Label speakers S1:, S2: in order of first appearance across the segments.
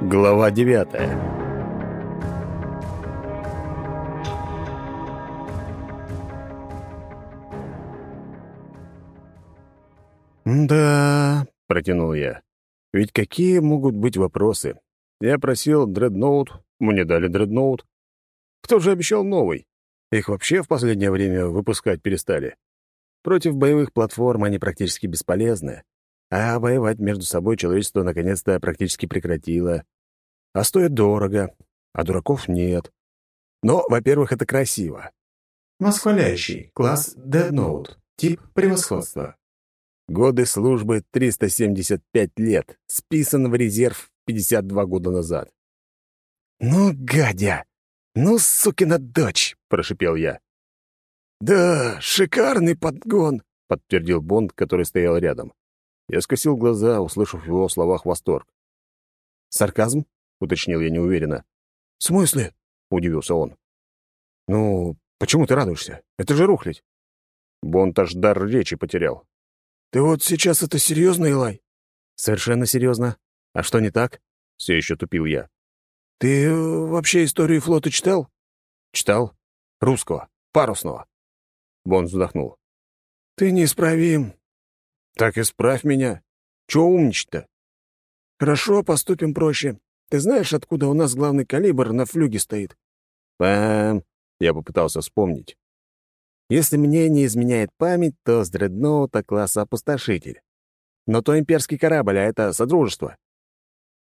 S1: Глава девятая «Да», — протянул я. «Ведь какие могут быть вопросы? Я просил дредноут, мне дали дредноут. Кто же обещал новый? Их вообще в последнее время выпускать перестали. Против боевых платформ они практически бесполезны, а воевать между собой человечество наконец-то практически прекратило. А стоит дорого, а дураков нет. Но, во-первых, это красиво.
S2: Восхваляющий. Класс Dead Note. Тип превосходства.
S1: Годы службы 375 лет. Списан в резерв 52 года назад. «Ну, гадя! Ну, сукина дочь!» — прошипел я. «Да, шикарный подгон!» — подтвердил Бонд, который стоял рядом. Я скосил глаза, услышав в его словах восторг. «Сарказм?» — уточнил я неуверенно. «В смысле?» — удивился он. «Ну, почему ты радуешься? Это же рухлядь!» Бонд аж дар речи потерял. «Ты вот сейчас это серьезно, Илай?» «Совершенно серьезно. А что не так?» — все еще тупил я. «Ты э, вообще историю флота читал?» «Читал. Русского. Парусного. Бон вздохнул. «Ты неисправим». «Так исправь меня. Чего умничать-то?» «Хорошо, поступим проще. Ты знаешь, откуда у нас главный калибр на флюге стоит?» «Пам...» — я попытался вспомнить. «Если мне не изменяет память, то с дредноута класса опустошитель. Но то имперский корабль, а это Содружество».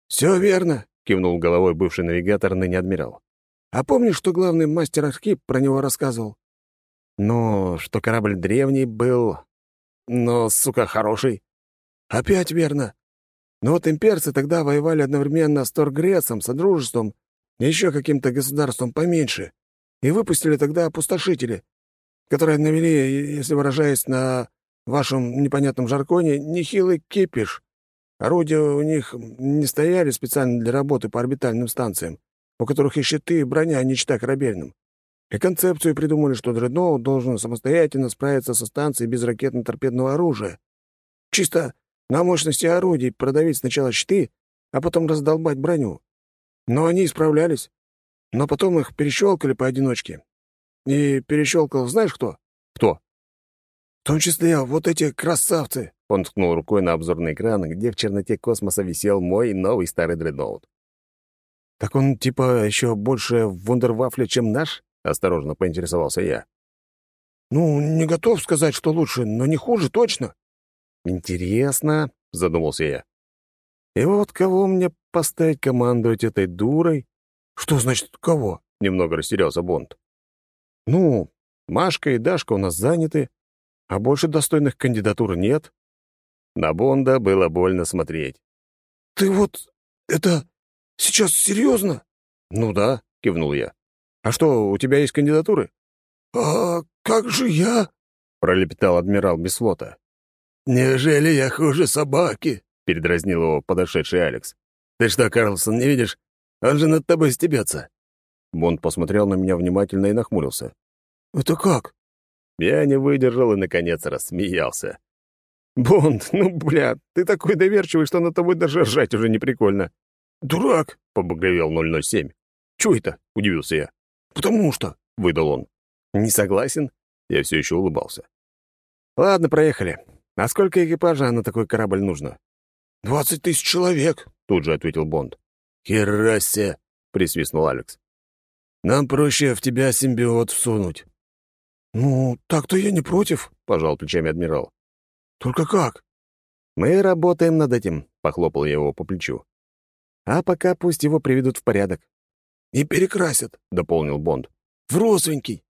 S1: «Все верно», — кивнул головой бывший навигатор, ныне адмирал. «А помнишь, что главный мастер Архип про него рассказывал?» Ну, что корабль древний был, но, сука, хороший. Опять верно. Но вот имперцы тогда воевали одновременно с Торгрецом, Содружеством и еще каким-то государством поменьше, и выпустили тогда опустошители, которые навели, если выражаясь на вашем непонятном жарконе, нехилый кипиш. Орудия у них не стояли специально для работы по орбитальным станциям, у которых и щиты, и броня не чита корабельным. И концепцию придумали, что дредноут должен самостоятельно справиться со станцией без ракетно-торпедного оружия. Чисто на мощности орудий продавить сначала щиты, а потом раздолбать броню. Но они исправлялись. Но потом их перещелкали поодиночке. И перещелкал знаешь кто? Кто? В том числе вот эти красавцы. Он ткнул рукой на обзорный экран, где в черноте космоса висел мой новый старый дредноут. «Так он типа еще больше вундервафля, чем наш?» Осторожно поинтересовался я. «Ну, не готов сказать, что лучше, но не хуже точно». «Интересно», — задумался я. «И вот кого мне поставить командовать этой дурой?» «Что значит «кого»?» — немного растерялся Бонд. «Ну, Машка и Дашка у нас заняты, а больше достойных кандидатур нет». На Бонда было больно смотреть. «Ты вот это сейчас серьезно?» «Ну да», — кивнул я. «А что, у тебя есть кандидатуры?» «А как же я?» — пролепетал адмирал без флота. «Неужели я хуже собаки?» — передразнил его подошедший Алекс. «Ты что, Карлсон, не видишь? Он же над тобой стебется». Бонд посмотрел на меня внимательно и нахмурился. «Это как?» Я не выдержал и, наконец, рассмеялся. «Бонд, ну, бля, ты такой доверчивый, что на тобой даже ржать уже не прикольно». «Дурак!» — побагровел 007. «Чего это?» — удивился я. «Потому что», — выдал он. «Не согласен?» Я все еще улыбался. «Ладно, проехали. А сколько экипажа на такой корабль нужно?» «Двадцать тысяч человек», — тут же ответил Бонд. «Херасе!» — присвистнул Алекс. «Нам проще в тебя симбиот всунуть». «Ну, так-то я не против», — пожал плечами адмирал. «Только как?» «Мы работаем над этим», — похлопал я его по плечу. «А пока пусть его приведут в порядок. «И перекрасят», — дополнил Бонд. «В розовенький».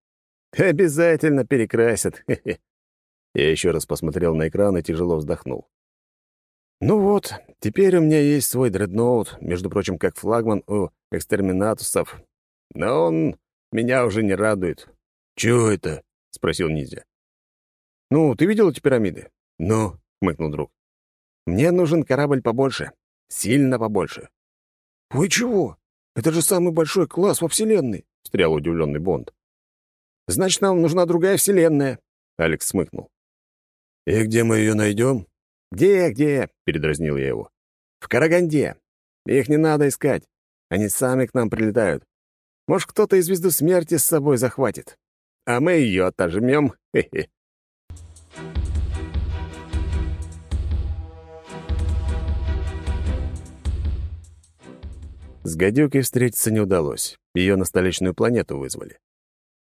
S1: «Обязательно перекрасят». Я еще раз посмотрел на экран и тяжело вздохнул. «Ну вот, теперь у меня есть свой дредноут, между прочим, как флагман у экстерминатусов. Но он меня уже не радует». «Чего это?» — спросил Ниндзя. «Ну, ты видел эти пирамиды?» «Ну», — хмыкнул друг. «Мне нужен корабль побольше. Сильно побольше». «Вы чего? Это же самый большой класс во Вселенной!» — встрял удивленный Бонд. «Значит, нам нужна другая Вселенная!» — Алекс смыкнул. «И где мы ее найдем?» «Где, где?» — передразнил я его. «В Караганде. Их не надо искать. Они сами к нам прилетают. Может, кто-то из звезды смерти с собой захватит. А мы ее отожмем. Хе-хе. С гадюкой встретиться не удалось. Ее на столичную планету вызвали.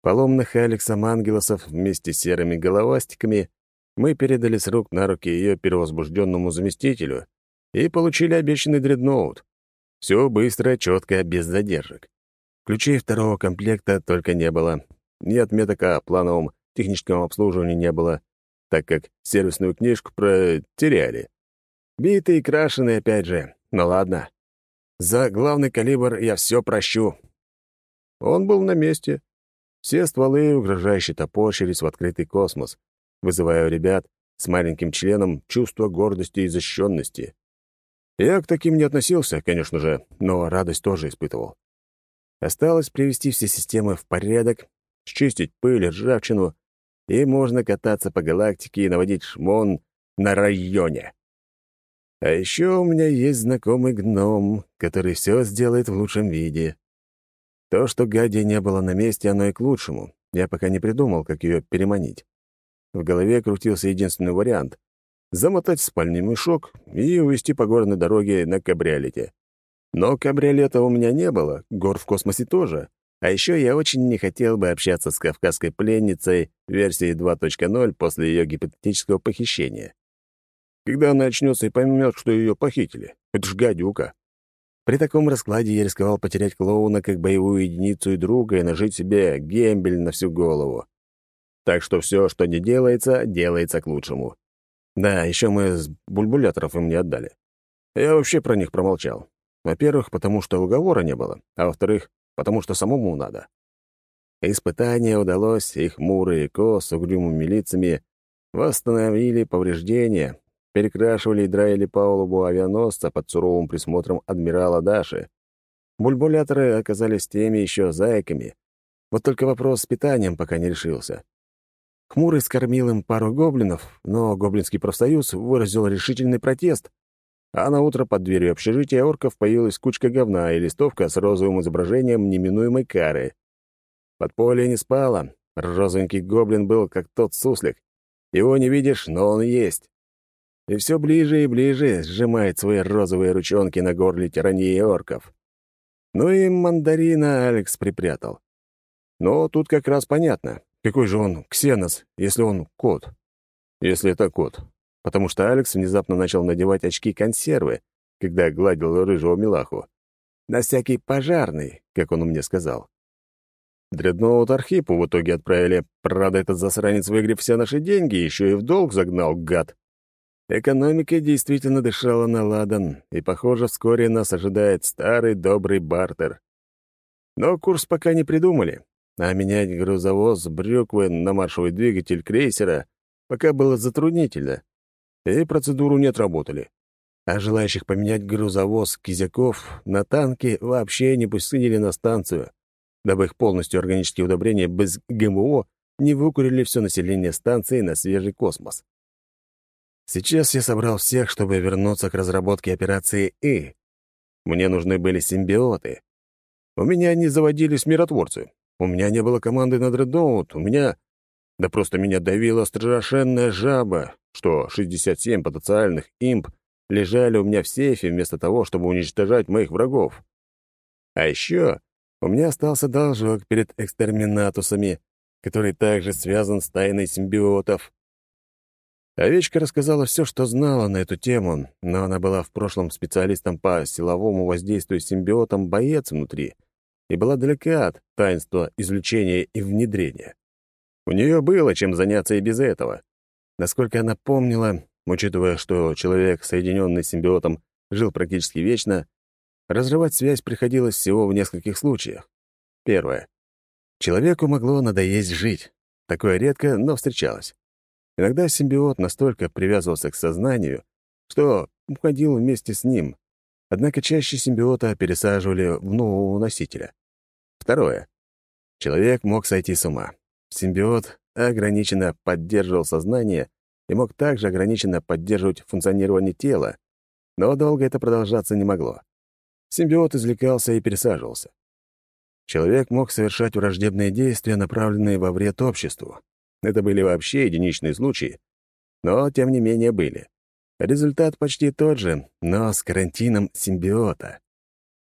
S1: Поломных Алексом Ангелосов вместе с серыми головастиками мы передали с рук на руки ее перевозбужденному заместителю и получили обещанный дредноут. Все быстро, четко, без задержек. Ключей второго комплекта только не было. Ни отметок о плановом техническом обслуживании не было, так как сервисную книжку протеряли. Битый и крашеный опять же. Ну ладно. За главный калибр я все прощу. Он был на месте. Все стволы угрожающе топорщились в открытый космос, вызывая у ребят с маленьким членом чувство гордости и защищенности. Я к таким не относился, конечно же, но радость тоже испытывал. Осталось привести все системы в порядок, счистить пыль, ржавчину, и можно кататься по галактике и наводить шмон на районе. А еще у меня есть знакомый гном, который все сделает в лучшем виде. То, что Гади не было на месте, оно и к лучшему. Я пока не придумал, как ее переманить. В голове крутился единственный вариант — замотать спальный мешок и увезти по горной дороге на кабриолете. Но кабриолета у меня не было, гор в космосе тоже. А еще я очень не хотел бы общаться с кавказской пленницей версии 2.0 после ее гипотетического похищения. Когда она очнется и поймет, что ее похитили. Это ж гадюка. При таком раскладе я рисковал потерять клоуна как боевую единицу и друга и нажить себе гембель на всю голову. Так что все, что не делается, делается к лучшему. Да, еще мы с бульбуляторов им не отдали. Я вообще про них промолчал. Во-первых, потому что уговора не было, а во-вторых, потому что самому надо. Испытание удалось, и хмурые ко с угрюмыми лицами восстановили повреждения, перекрашивали и драили палубу авианосца под суровым присмотром адмирала Даши. Бульбуляторы оказались теми еще зайками. Вот только вопрос с питанием пока не решился. Хмурый скормил им пару гоблинов, но гоблинский профсоюз выразил решительный протест. А на утро под дверью общежития орков появилась кучка говна и листовка с розовым изображением неминуемой кары. Подполье не спало. Розовенький гоблин был как тот суслик. Его не видишь, но он есть и все ближе и ближе сжимает свои розовые ручонки на горле тирании орков. Ну и мандарина Алекс припрятал. Но тут как раз понятно, какой же он ксенос, если он кот. Если это кот. Потому что Алекс внезапно начал надевать очки-консервы, когда гладил рыжего милаху. На всякий пожарный, как он мне сказал. Дредноут Архипу в итоге отправили. Правда, этот засранец выгреб все наши деньги, еще и в долг загнал, гад. Экономика действительно дышала на ладан, и, похоже, вскоре нас ожидает старый добрый бартер. Но курс пока не придумали, а менять грузовоз брюквы на маршевый двигатель крейсера пока было затруднительно, и процедуру не отработали. А желающих поменять грузовоз кизяков на танки вообще не пустили на станцию, дабы их полностью органические удобрения без ГМО не выкурили все население станции на свежий космос. Сейчас я собрал всех, чтобы вернуться к разработке операции «И». Мне нужны были симбиоты. У меня не заводились миротворцы. У меня не было команды на дредноут. У меня... Да просто меня давила страшенная жаба, что 67 потенциальных имп лежали у меня в сейфе вместо того, чтобы уничтожать моих врагов. А еще у меня остался должок перед экстерминатусами, который также связан с тайной симбиотов. Овечка рассказала все, что знала на эту тему, но она была в прошлом специалистом по силовому воздействию симбиотом боец внутри и была далека от таинства извлечения и внедрения. У нее было чем заняться и без этого. Насколько она помнила, учитывая, что человек, соединенный с симбиотом, жил практически вечно, разрывать связь приходилось всего в нескольких случаях. Первое. Человеку могло надоесть жить. Такое редко, но встречалось. Иногда симбиот настолько привязывался к сознанию, что уходил вместе с ним, однако чаще симбиота пересаживали в нового носителя. Второе. Человек мог сойти с ума. Симбиот ограниченно поддерживал сознание и мог также ограниченно поддерживать функционирование тела, но долго это продолжаться не могло. симбиот извлекался и пересаживался. Человек мог совершать враждебные действия, направленные во вред обществу. Это были вообще единичные случаи, но, тем не менее, были. Результат почти тот же, но с карантином симбиота.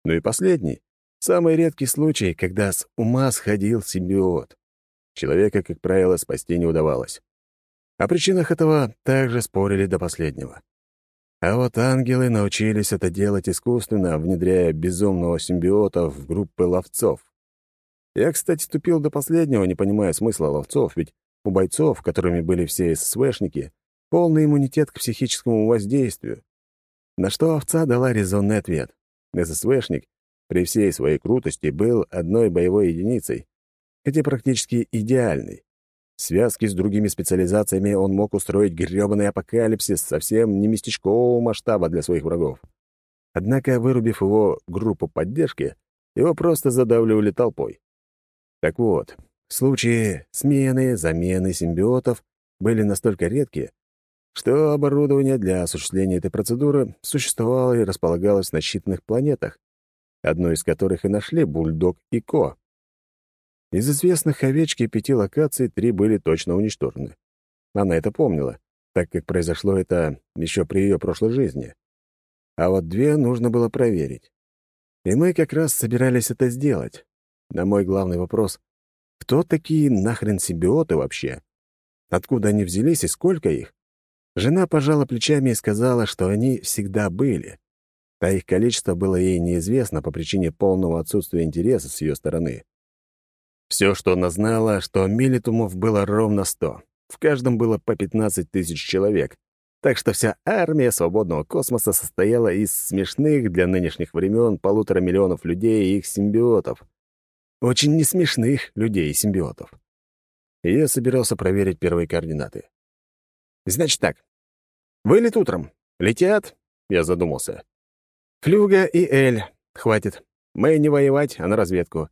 S1: Ну и последний, самый редкий случай, когда с ума сходил симбиот. Человека, как правило, спасти не удавалось. О причинах этого также спорили до последнего. А вот ангелы научились это делать искусственно, внедряя безумного симбиота в группы ловцов. Я, кстати, тупил до последнего, не понимая смысла ловцов, ведь у бойцов, которыми были все ССВшники, полный иммунитет к психическому воздействию. На что овца дала резонный ответ. ССВшник при всей своей крутости был одной боевой единицей, хотя практически идеальной. В связке с другими специализациями он мог устроить грёбаный апокалипсис совсем не местечкового масштаба для своих врагов. Однако, вырубив его группу поддержки, его просто задавливали толпой. Так вот, случаи смены, замены симбиотов были настолько редки, что оборудование для осуществления этой процедуры существовало и располагалось на считанных планетах, одной из которых и нашли Бульдог и Ко. Из известных овечки пяти локаций три были точно уничтожены. Она это помнила, так как произошло это еще при ее прошлой жизни. А вот две нужно было проверить. И мы как раз собирались это сделать. На мой главный вопрос — кто такие нахрен симбиоты вообще? Откуда они взялись и сколько их? Жена пожала плечами и сказала, что они всегда были. А их количество было ей неизвестно по причине полного отсутствия интереса с ее стороны. Все, что она знала, что милитумов было ровно сто. В каждом было по 15 тысяч человек. Так что вся армия свободного космоса состояла из смешных для нынешних времен полутора миллионов людей и их симбиотов. Очень несмешных людей и симбиотов. И я собирался проверить первые координаты. «Значит так. Вылет утром. Летят?» Я задумался. «Флюга и Эль. Хватит. Мы не воевать, а на разведку.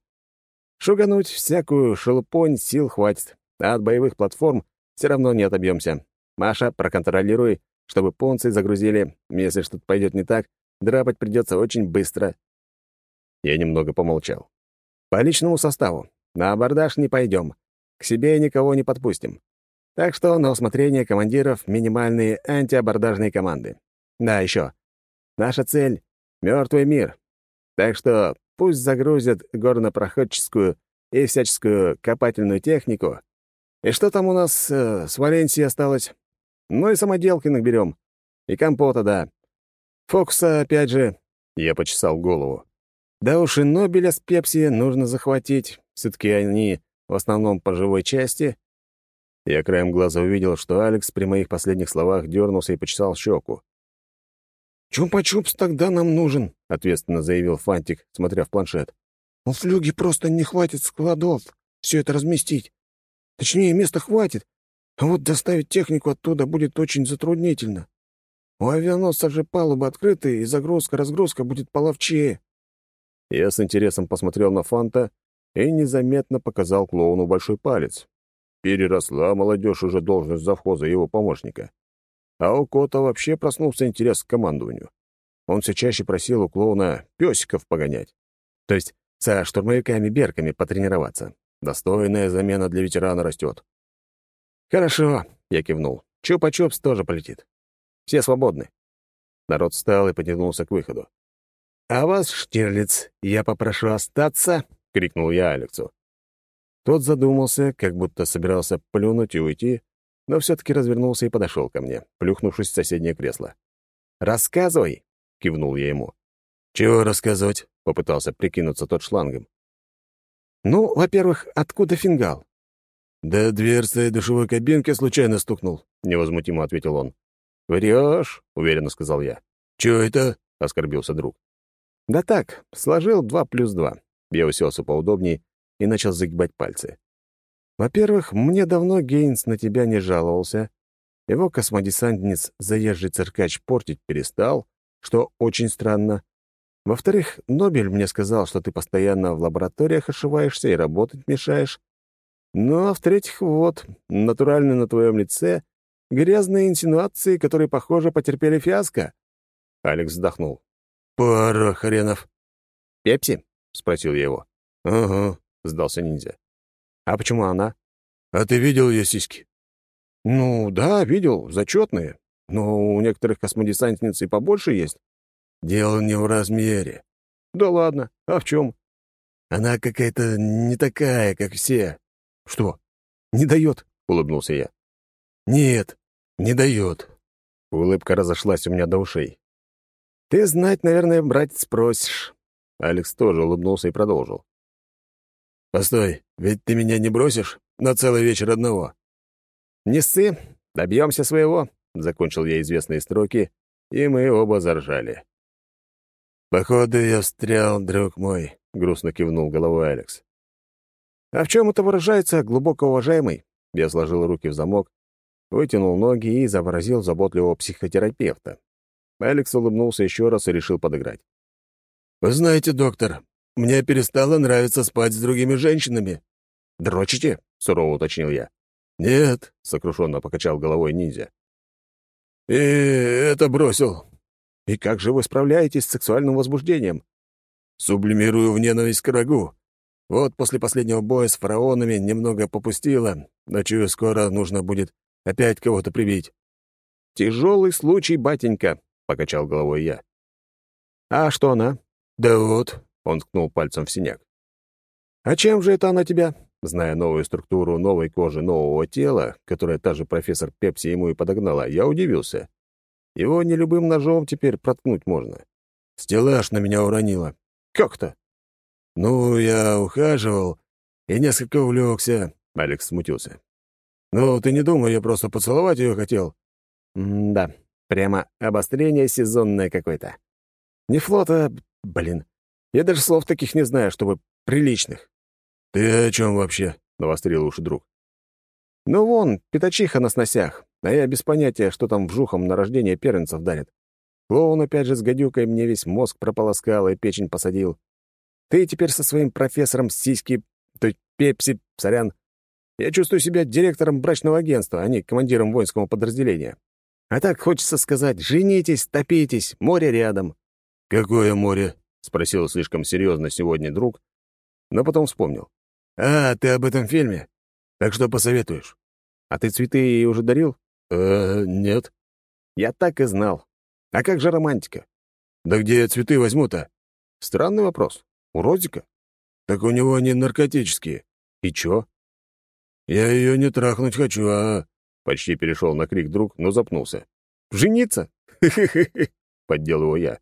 S1: Шугануть всякую шелупонь сил хватит, а от боевых платформ все равно не отобьемся. Маша, проконтролируй, чтобы понцы загрузили. Если что-то пойдет не так, драпать придется очень быстро. Я немного помолчал. По личному составу. На абордаж не пойдем. К себе никого не подпустим. Так что на усмотрение командиров минимальные антиабордажные команды. Да, еще. Наша цель — мертвый мир. Так что Пусть загрузят горнопроходческую и всяческую копательную технику. И что там у нас э, с Валенсией осталось? Ну и самоделки наберем. И компота, да. Фокуса, опять же, я почесал голову. Да уж и Нобеля с Пепси нужно захватить. все таки они в основном по живой части. Я краем глаза увидел, что Алекс при моих последних словах дернулся и почесал щеку. «Чупа-чупс тогда нам нужен», — ответственно заявил Фантик, смотря в планшет. «У флюги просто не хватит складов все это разместить. Точнее, места хватит, а вот доставить технику оттуда будет очень затруднительно. У авианосца же палуба открыта, и загрузка-разгрузка будет половчее». Я с интересом посмотрел на Фанта и незаметно показал клоуну большой палец. Переросла молодежь уже должность завхоза его помощника. А у Кота вообще проснулся интерес к командованию. Он все чаще просил у клоуна песиков погонять. То есть со штурмовиками-берками потренироваться. Достойная замена для ветерана растет. «Хорошо», — я кивнул. «Чупа-чупс тоже полетит. Все свободны». Народ встал и потянулся к выходу. «А вас, Штирлиц, я попрошу остаться», — крикнул я Алексу. Тот задумался, как будто собирался плюнуть и уйти, но все-таки развернулся и подошел ко мне, плюхнувшись в соседнее кресло. «Рассказывай!» — кивнул я ему. «Чего рассказывать?» — попытался прикинуться тот шлангом. «Ну, во-первых, откуда фингал?» «Да дверца душевой кабинки случайно стукнул», — невозмутимо ответил он. «Врешь?» — уверенно сказал я. «Чего это?» — оскорбился друг. «Да так, сложил два плюс два». Я уселся поудобнее и начал загибать пальцы. Во-первых, мне давно Гейнс на тебя не жаловался. Его космодесантниц заезжий циркач портить перестал, что очень странно. Во-вторых, Нобель мне сказал, что ты постоянно в лабораториях ошиваешься и работать мешаешь. Ну, а в-третьих, вот, натурально на твоем лице грязные инсинуации, которые, похоже, потерпели фиаско. Алекс вздохнул. «Пара хренов. «Пепси?» — спросил я его. «Ага», — сдался ниндзя. «А почему она?»
S3: «А ты видел ее сиськи?»
S1: «Ну, да, видел, зачетные. Но у некоторых космодесантниц и побольше есть».
S3: «Дело не в размере».
S1: «Да ладно, а в чем?»
S3: «Она какая-то не такая, как все».
S1: «Что? Не дает?» — улыбнулся я.
S3: «Нет, не дает».
S1: Улыбка разошлась у меня до ушей. «Ты знать, наверное, брать спросишь». Алекс тоже улыбнулся и продолжил.
S3: «Постой, ведь ты меня не бросишь на целый вечер одного?»
S1: «Не ссы, добьемся своего», — закончил я известные строки, и мы оба заржали.
S3: «Походу, я встрял, друг мой», — грустно кивнул головой Алекс.
S1: «А в чем это выражается, глубоко уважаемый?» Я сложил руки в замок, вытянул ноги и изобразил заботливого психотерапевта. Алекс улыбнулся еще раз и решил подыграть.
S3: «Вы знаете, доктор, мне перестало нравиться спать с другими женщинами».
S1: «Дрочите?» — сурово уточнил я.
S3: «Нет», —
S1: сокрушенно покачал головой ниндзя.
S3: «И это бросил».
S1: «И как же вы справляетесь с сексуальным возбуждением?»
S3: «Сублимирую в ненависть к врагу. Вот после последнего боя с фараонами немного попустило, но чую, скоро нужно будет опять кого-то прибить».
S1: «Тяжелый случай, батенька», — покачал головой я. «А что она?»
S3: «Да вот», —
S1: он ткнул пальцем в синяк. «А чем же это она тебя?» Зная новую структуру новой кожи нового тела, которое та же профессор Пепси ему и подогнала, я удивился. Его не любым ножом теперь проткнуть можно.
S3: «Стеллаж на меня уронила».
S1: «Как-то?»
S3: «Ну, я ухаживал и несколько увлекся», — Алекс смутился. «Ну, ты не думай, я просто поцеловать ее хотел».
S1: «Да, прямо обострение сезонное какое-то. Не флота, блин. Я даже слов таких не знаю, чтобы приличных».
S3: «Ты о чем вообще?» — навострил уши друг.
S1: «Ну вон, пятачиха на сносях, а я без понятия, что там вжухом на рождение первенцев дарят. Клоун опять же с гадюкой мне весь мозг прополоскал и печень посадил. Ты теперь со своим профессором сиськи, то есть пепси, сорян. Я чувствую себя директором брачного агентства, а не командиром воинского подразделения. А так хочется сказать, женитесь, топитесь, море рядом».
S3: «Какое море?»
S1: — спросил слишком серьезно сегодня друг, но потом вспомнил.
S3: «А, ты об этом фильме? Так что посоветуешь?»
S1: «А ты цветы ей уже дарил?»
S3: «Э, нет».
S1: «Я так и знал. А как же романтика?»
S3: «Да где я цветы возьму-то?»
S1: «Странный вопрос. У Розика?»
S3: «Так у него они наркотические».
S1: «И чё?»
S3: «Я ее не трахнуть хочу, а...»
S1: Почти перешел на крик друг, но запнулся. «Жениться?» «Хе-хе-хе!» — поддел его я.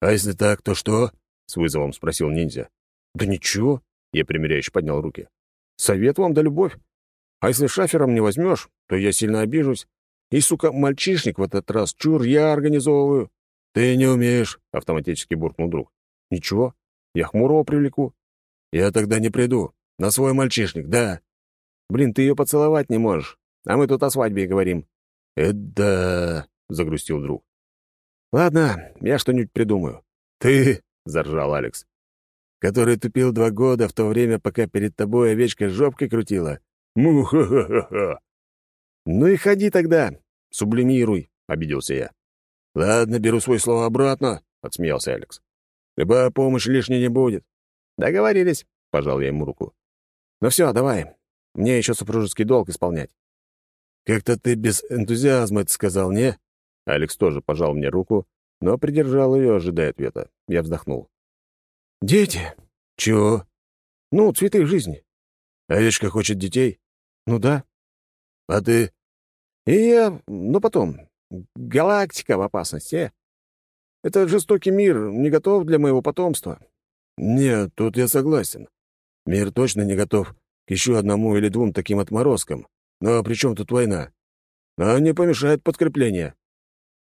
S3: «А если так, то что?»
S1: — с вызовом спросил ниндзя. «Да ничего», — я примиряюще поднял руки. «Совет вам да любовь. А если шафером не возьмешь, то я сильно обижусь. И, сука, мальчишник в этот раз чур я организовываю».
S3: «Ты не умеешь», —
S1: автоматически буркнул друг. «Ничего, я Хмурого привлеку».
S3: «Я тогда не приду. На свой мальчишник, да».
S1: «Блин, ты ее поцеловать не можешь, а мы тут о свадьбе говорим».
S3: «Это да», — загрустил друг.
S1: «Ладно, я что-нибудь придумаю».
S3: «Ты», —
S1: заржал Алекс,
S3: «который тупил два года в то время, пока перед тобой овечка жопкой крутила».
S1: «Му-ха-ха-ха-ха!» «Ну и ходи тогда, сублимируй», — обиделся я.
S3: «Ладно, беру свое слово обратно», — отсмеялся Алекс.
S1: «Любая помощь лишней не будет». «Договорились», — пожал я ему руку. «Ну все, давай. Мне еще супружеский долг исполнять».
S3: «Как-то ты без энтузиазма это сказал, не?»
S1: Алекс тоже пожал мне руку, но придержал ее, ожидая ответа. Я вздохнул.
S3: «Дети?» «Чего?»
S1: «Ну, цветы жизни».
S3: «Овечка хочет детей?»
S1: «Ну да».
S3: «А ты?»
S1: «И я... Ну, потом. Галактика в опасности. Это жестокий мир, не готов для моего потомства».
S3: «Нет, тут я согласен. Мир точно не готов к еще одному или двум таким отморозкам. Но при чем тут война? А не помешает подкрепление».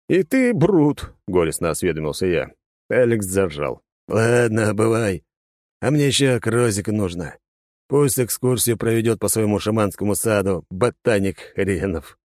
S1: «И ты брут», — горестно осведомился я. Алекс заржал.
S3: «Ладно, бывай. А мне еще к Розику нужно. Пусть экскурсию проведет по своему шаманскому саду ботаник Хренов».